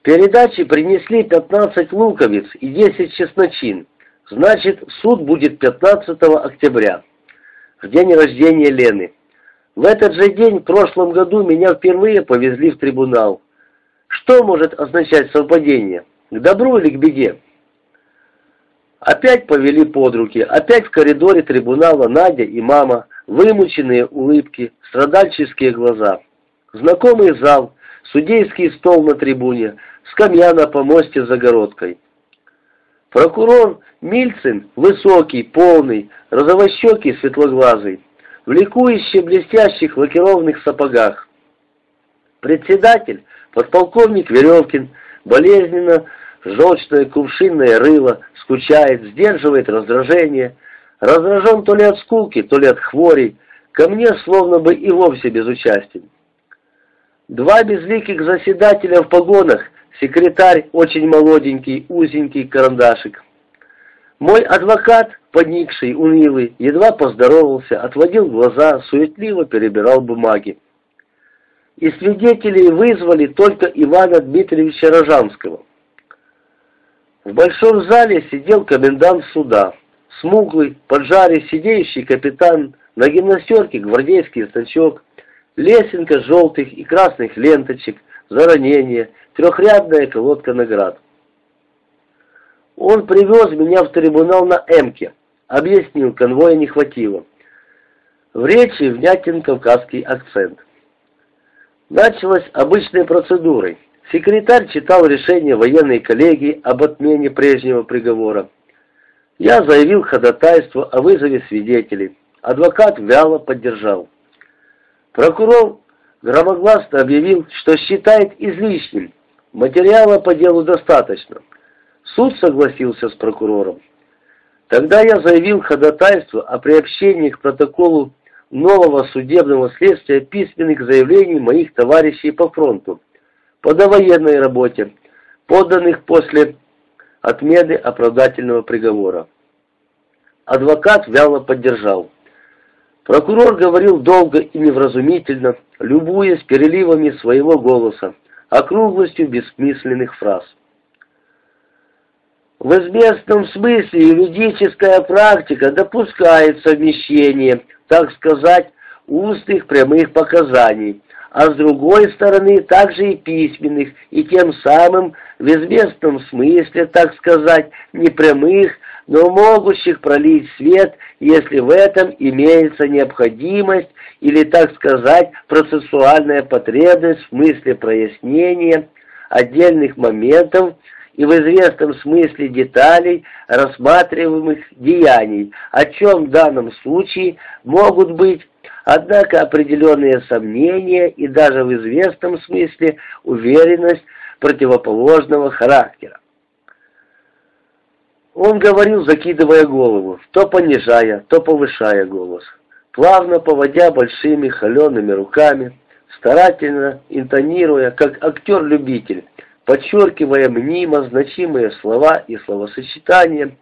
В передаче принесли 15 луковиц и 10 чесночин. Значит, суд будет 15 октября, в день рождения Лены. В этот же день, в прошлом году, меня впервые повезли в трибунал. Что может означать совпадение? К добру или к беде? Опять повели под руки, опять в коридоре трибунала Надя и мама, вымученные улыбки, страдальческие глаза. Знакомый зал, судейский стол на трибуне, скамья на помосте за городкой. Прокурор Мильцин, высокий, полный, розовощекий, светлоглазый, в ликующе блестящих лакированных сапогах. Председатель, подполковник Веревкин, болезненно, желчное кувшинное рыло, скучает, сдерживает раздражение, раздражен то ли от скуки, то ли от хворей, ко мне словно бы и вовсе безучастен. Два безликих заседателя в погонах, секретарь очень молоденький, узенький карандашик. Мой адвокат, подникший, унылый, едва поздоровался, отводил глаза, суетливо перебирал бумаги. И свидетелей вызвали только Ивана Дмитриевича Рожанского. В большом зале сидел комендант суда, смуглый, поджарый, сидеющий капитан, на гимнастерке гвардейский значок, лесенка желтых и красных ленточек, за ранение, трехрядная колодка наград. Он привез меня в трибунал на Эмке, объяснил, конвоя не хватило. В речи внятен кавказский акцент. Началось обычной процедурой. Секретарь читал решение военной коллегии об отмене прежнего приговора. Я заявил ходатайство о вызове свидетелей. Адвокат вяло поддержал. Прокурор громогласно объявил, что считает излишним. Материала по делу достаточно. Суд согласился с прокурором. Тогда я заявил ходатайство о приобщении к протоколу нового судебного следствия письменных заявлений моих товарищей по фронту по довоенной работе, поданных после отмены оправдательного приговора. Адвокат вяло поддержал. Прокурор говорил долго и невразумительно, любуясь переливами своего голоса, округлостью бессмысленных фраз. В известном смысле юридическая практика допускает совмещение, так сказать, устных прямых показаний, а с другой стороны также и письменных, и тем самым в известном смысле, так сказать, непрямых, но могущих пролить свет, если в этом имеется необходимость или, так сказать, процессуальная потребность в смысле прояснения отдельных моментов и в известном смысле деталей рассматриваемых деяний, о чем в данном случае могут быть Однако определенные сомнения и даже в известном смысле уверенность противоположного характера. Он говорил, закидывая голову, то понижая, то повышая голос, плавно поводя большими холеными руками, старательно интонируя, как актер-любитель, подчеркивая мнимо значимые слова и словосочетания,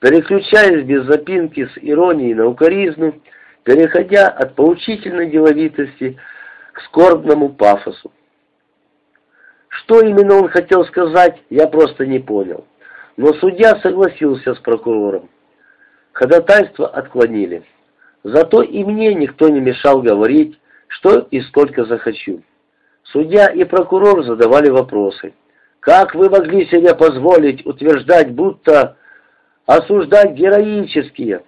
переключаясь без запинки с иронией на укоризну, переходя от поучительной деловитости к скорбному пафосу. Что именно он хотел сказать, я просто не понял. Но судья согласился с прокурором. Ходатайство отклонили. Зато и мне никто не мешал говорить, что и сколько захочу. Судья и прокурор задавали вопросы. Как вы могли себе позволить утверждать, будто осуждать героические,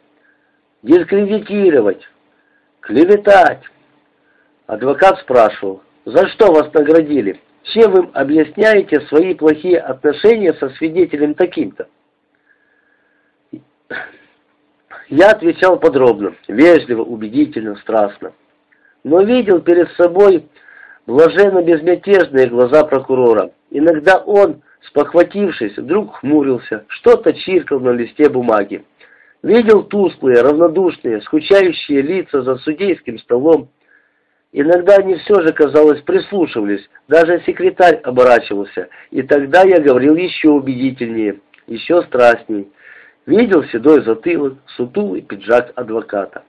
дискредитировать, клеветать. Адвокат спрашивал, за что вас наградили? Чем вы объясняете свои плохие отношения со свидетелем таким-то? Я отвечал подробно, вежливо, убедительно, страстно. Но видел перед собой блаженно-безмятежные глаза прокурора. Иногда он, спохватившись, вдруг хмурился, что-то чиркал на листе бумаги. Видел тусклые, равнодушные, скучающие лица за судейским столом. Иногда они все же, казалось, прислушивались, даже секретарь оборачивался, и тогда я говорил еще убедительнее, еще страстней. Видел седой затылок, сутулый пиджак адвоката.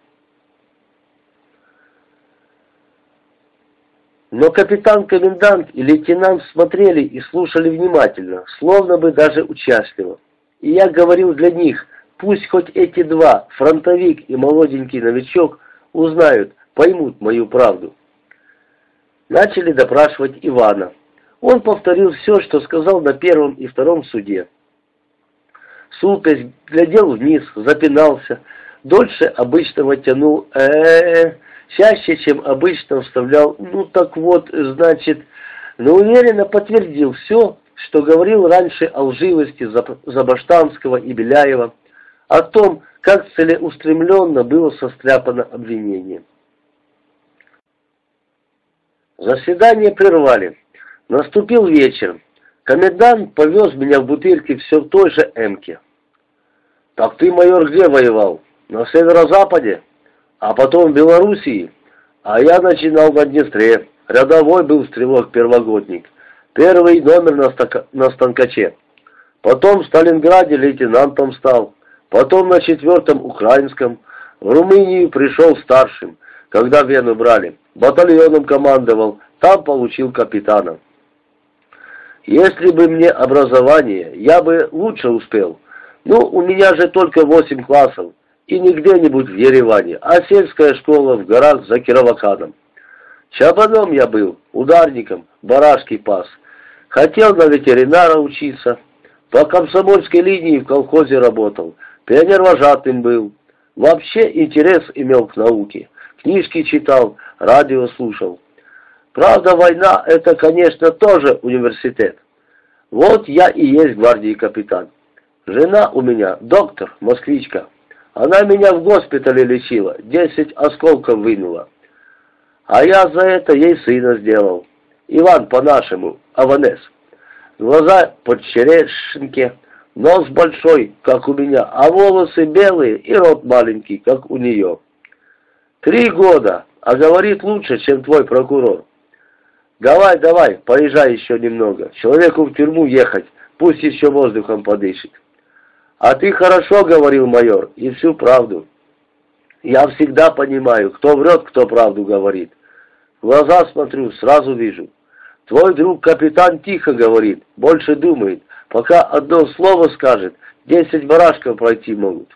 Но капитан-комендант и лейтенант смотрели и слушали внимательно, словно бы даже участливо. И я говорил для них, пусть хоть эти два, фронтовик и молоденький новичок, узнают, поймут мою правду. Начали допрашивать Ивана. Он повторил все, что сказал на первом и втором суде. Сутось глядел вниз, запинался, дольше обычного тянул э, -э, -э чаще, чем обычно вставлял «ну так вот, значит», но уверенно подтвердил все, что говорил раньше о лживости Забаштанского и Беляева, о том, как целеустремленно было состряпано обвинение. Заседание прервали. Наступил вечер. Комендант повез меня в бутырке все в той же эмке. «Так ты, майор, где воевал? На северо-западе? А потом в Белоруссии? А я начинал на Днестре. Рядовой был стрелок-первогодник. Первый номер на, стака... на станкаче. Потом в Сталинграде лейтенантом стал. Потом на четвертом украинском. В Румынию пришел старшим, когда Вену брали. Батальоном командовал, там получил капитана. Если бы мне образование, я бы лучше успел. Ну, у меня же только восемь классов, и не где-нибудь в Ереване, а сельская школа в горах за Кироваканом. Чабаном я был, ударником, барашки пас. Хотел на ветеринара учиться. По комсомольской линии в колхозе работал. Пионер-вожатым был. Вообще интерес имел к науке. Книжки читал, радио слушал. Правда, война — это, конечно, тоже университет. Вот я и есть гвардии капитан. Жена у меня доктор, москвичка. Она меня в госпитале лечила, десять осколков вынула. А я за это ей сына сделал. Иван по-нашему, Аванес. Глаза под черешеньке, нос большой, как у меня, а волосы белые и рот маленький, как у нее. Три года, а говорит лучше, чем твой прокурор. Давай, давай, поезжай еще немного. Человеку в тюрьму ехать, пусть еще воздухом подышит. А ты хорошо говорил, майор, и всю правду. Я всегда понимаю, кто врет, кто правду говорит. В глаза смотрю, сразу вижу. Твой друг капитан тихо говорит, больше думает. Пока одно слово скажет, десять барашков пройти могут.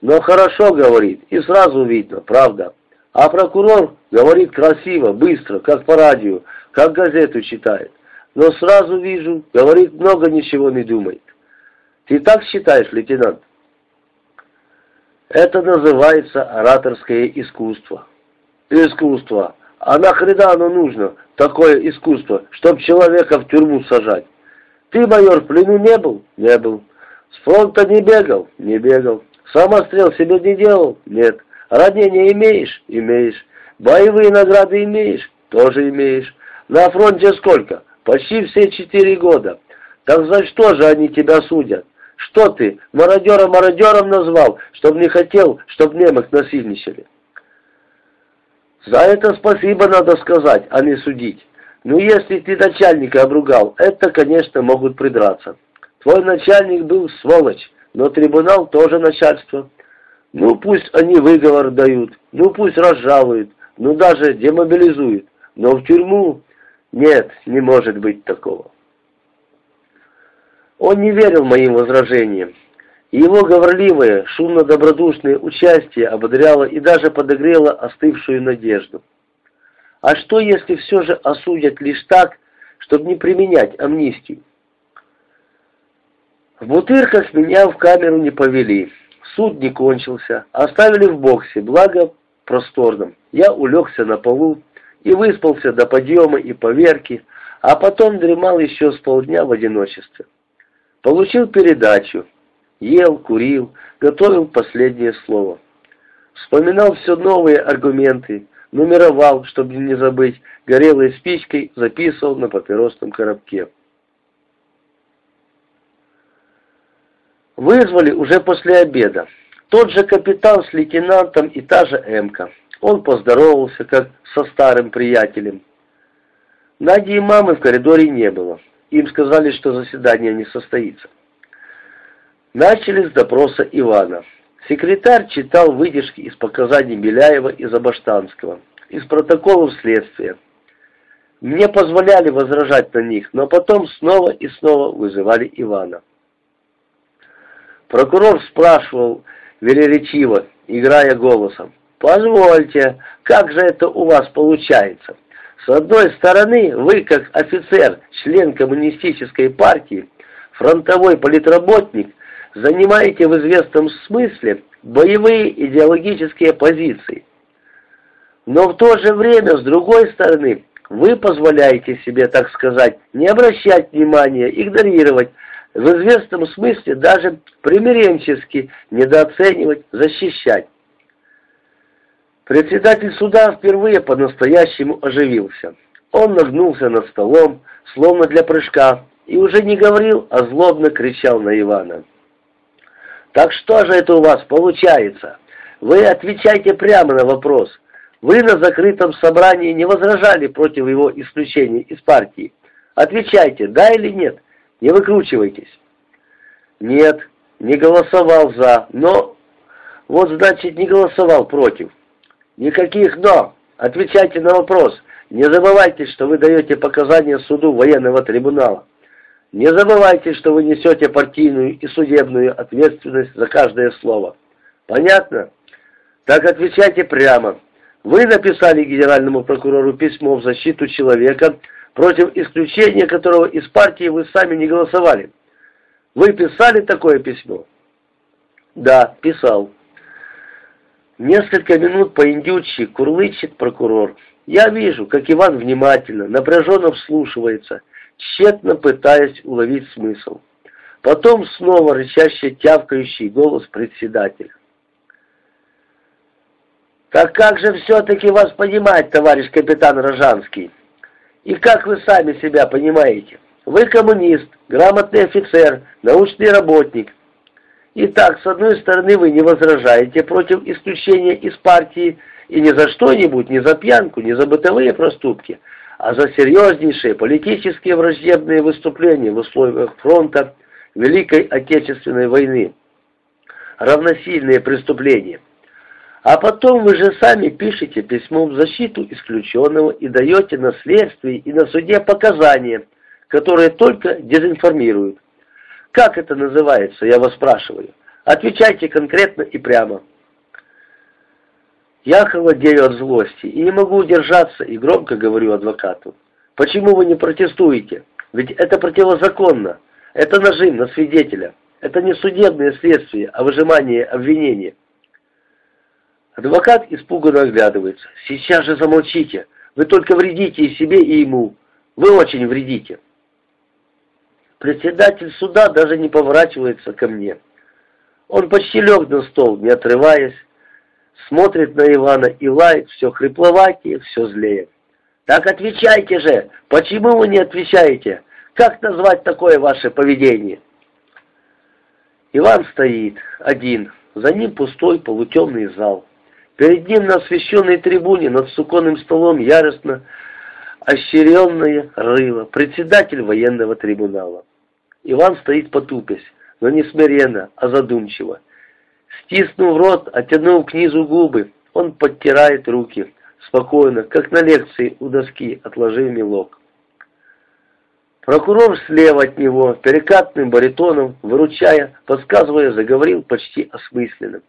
Но хорошо говорит, и сразу видно, правда. А прокурор говорит красиво, быстро, как по радио, как газету читает. Но сразу вижу, говорит, много ничего не думает. Ты так считаешь, лейтенант? Это называется ораторское искусство. Искусство. А нахрена оно нужно, такое искусство, чтоб человека в тюрьму сажать? Ты, майор, в плену не был? Не был. С фронта не бегал? Не бегал. Самострел себе не делал? Нет. Ранения имеешь? Имеешь. Боевые награды имеешь? Тоже имеешь. На фронте сколько? Почти все четыре года. Так за что же они тебя судят? Что ты, мародера мародером назвал, чтоб не хотел, чтоб немок насильничали? За это спасибо надо сказать, а не судить. Ну, если ты начальника обругал, это, конечно, могут придраться. Твой начальник был сволочь, но трибунал тоже начальство. Ну, пусть они выговор дают, ну, пусть разжалуют, ну, даже демобилизуют. Но в тюрьму нет, не может быть такого. Он не верил моим возражениям. его говорливое, шумно-добродушное участие ободряло и даже подогрело остывшую надежду. А что, если все же осудят лишь так, чтобы не применять амнистию? В бутырках меня в камеру не повели. Суд не кончился. Оставили в боксе, благо просторном. Я улегся на полу и выспался до подъема и поверки, а потом дремал еще с полдня в одиночестве. Получил передачу, ел, курил, готовил последнее слово. Вспоминал все новые аргументы, нумеровал, чтобы не забыть, горелой спичкой записывал на папиросном коробке. Вызвали уже после обеда. Тот же капитан с лейтенантом и та же Эмка. Он поздоровался, как со старым приятелем. Нади и мамы в коридоре не было. Им сказали, что заседание не состоится. Начали с допроса Ивана. Секретарь читал выдержки из показаний Беляева и Забаштанского, из протоколов следствия. Мне позволяли возражать на них, но потом снова и снова вызывали Ивана. Прокурор спрашивал велеречиво, играя голосом. «Позвольте, как же это у вас получается? С одной стороны, вы, как офицер, член коммунистической партии, фронтовой политработник, занимаете в известном смысле боевые идеологические позиции. Но в то же время, с другой стороны, вы позволяете себе, так сказать, не обращать внимания, игнорировать, в известном смысле даже примиренчески недооценивать, защищать. Председатель суда впервые по-настоящему оживился. Он нагнулся над столом, словно для прыжка, и уже не говорил, а злобно кричал на Ивана. «Так что же это у вас получается? Вы отвечайте прямо на вопрос. Вы на закрытом собрании не возражали против его исключения из партии. Отвечайте, да или нет?» Не выкручивайтесь. Нет, не голосовал за, но... Вот значит, не голосовал против. Никаких «но». Отвечайте на вопрос. Не забывайте, что вы даете показания суду военного трибунала. Не забывайте, что вы несете партийную и судебную ответственность за каждое слово. Понятно? Так отвечайте прямо. Вы написали генеральному прокурору письмо в защиту человека, против исключения которого из партии вы сами не голосовали. Вы писали такое письмо? Да, писал. Несколько минут по-индючи курлычет прокурор. Я вижу, как Иван внимательно, напряженно вслушивается, тщетно пытаясь уловить смысл. Потом снова рычащий, тявкающий голос председателя. «Так как же все-таки вас понимать, товарищ капитан Рожанский?» И как вы сами себя понимаете? Вы коммунист, грамотный офицер, научный работник. Итак, с одной стороны, вы не возражаете против исключения из партии и не за что-нибудь, не за пьянку, не за бытовые проступки, а за серьезнейшие политические враждебные выступления в условиях фронта Великой Отечественной войны. Равносильные преступления – а потом вы же сами пишете письмо в защиту исключенного и даете на следствии и на суде показания, которые только дезинформируют. Как это называется, я вас спрашиваю? Отвечайте конкретно и прямо. Я холодею от злости и не могу удержаться, и громко говорю адвокату. Почему вы не протестуете? Ведь это противозаконно. Это нажим на свидетеля. Это не судебное следствие, а выжимание обвинения. Адвокат испуганно оглядывается. «Сейчас же замолчите! Вы только вредите и себе, и ему! Вы очень вредите!» Председатель суда даже не поворачивается ко мне. Он почти лег на стол, не отрываясь, смотрит на Ивана и лает все хрипловатее, все злее. «Так отвечайте же! Почему вы не отвечаете? Как назвать такое ваше поведение?» Иван стоит, один, за ним пустой полутемный зал. Перед ним на освещенной трибуне над суконным столом яростно ощеренное рыло, председатель военного трибунала. Иван стоит потупясь, но не смиренно, а задумчиво. Стиснув рот, оттянув к низу губы, он подтирает руки, спокойно, как на лекции у доски, отложив мелок. Прокурор слева от него, перекатным баритоном, выручая, подсказывая, заговорил почти осмысленно.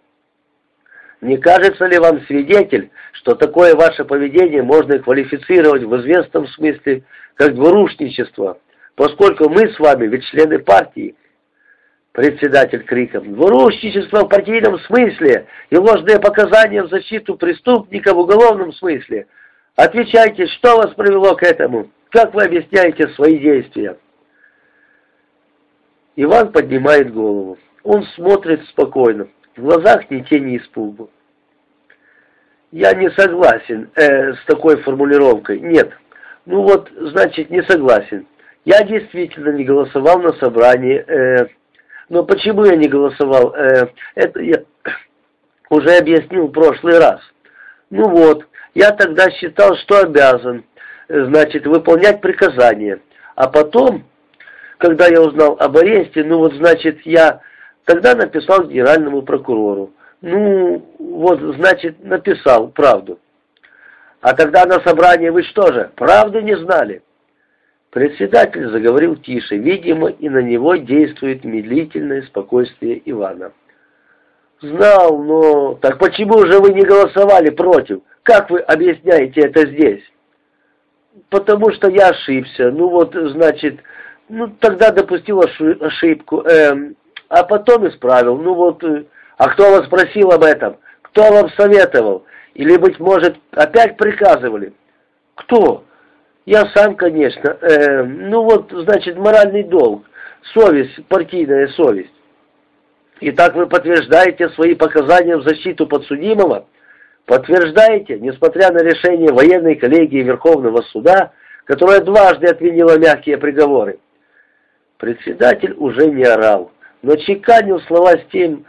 Не кажется ли вам, свидетель, что такое ваше поведение можно квалифицировать в известном смысле как двурушничество, поскольку мы с вами ведь члены партии? Председатель криком. Двурушничество в партийном смысле и ложные показания в защиту преступника в уголовном смысле. Отвечайте, что вас привело к этому? Как вы объясняете свои действия? Иван поднимает голову. Он смотрит спокойно. В глазах ни тени испугу. Я не согласен э, с такой формулировкой. Нет. Ну вот, значит, не согласен. Я действительно не голосовал на собрании. Э, но почему я не голосовал? Э, это я уже объяснил в прошлый раз. Ну вот, я тогда считал, что обязан, значит, выполнять приказания. А потом, когда я узнал об аресте, ну вот, значит, я Тогда написал генеральному прокурору. Ну, вот, значит, написал правду. А тогда на собрании вы что же, правду не знали? Председатель заговорил тише, видимо, и на него действует медлительное спокойствие Ивана. «Знал, но... Так почему же вы не голосовали против? Как вы объясняете это здесь?» «Потому что я ошибся. Ну вот, значит, ну тогда допустил ошибку, эм, а потом исправил. Ну вот, э, а кто вас спросил об этом? Кто вам советовал? Или, быть может, опять приказывали?» «Кто?» Я сам, конечно. Э, ну вот, значит, моральный долг, совесть, партийная совесть. Итак, вы подтверждаете свои показания в защиту подсудимого? Подтверждаете, несмотря на решение военной коллегии Верховного суда, которая дважды отменила мягкие приговоры? Председатель уже не орал, но чеканил слова с тем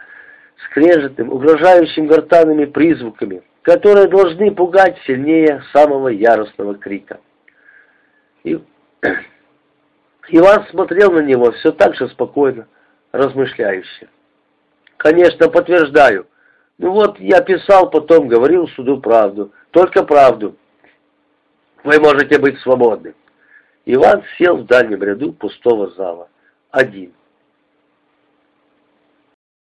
скрежетым, угрожающим гортанными призвуками, которые должны пугать сильнее самого яростного крика. И... Иван смотрел на него все так же спокойно, размышляюще. «Конечно, подтверждаю. Ну вот, я писал, потом говорил суду правду. Только правду. Вы можете быть свободны». Иван сел в дальнем ряду пустого зала. Один.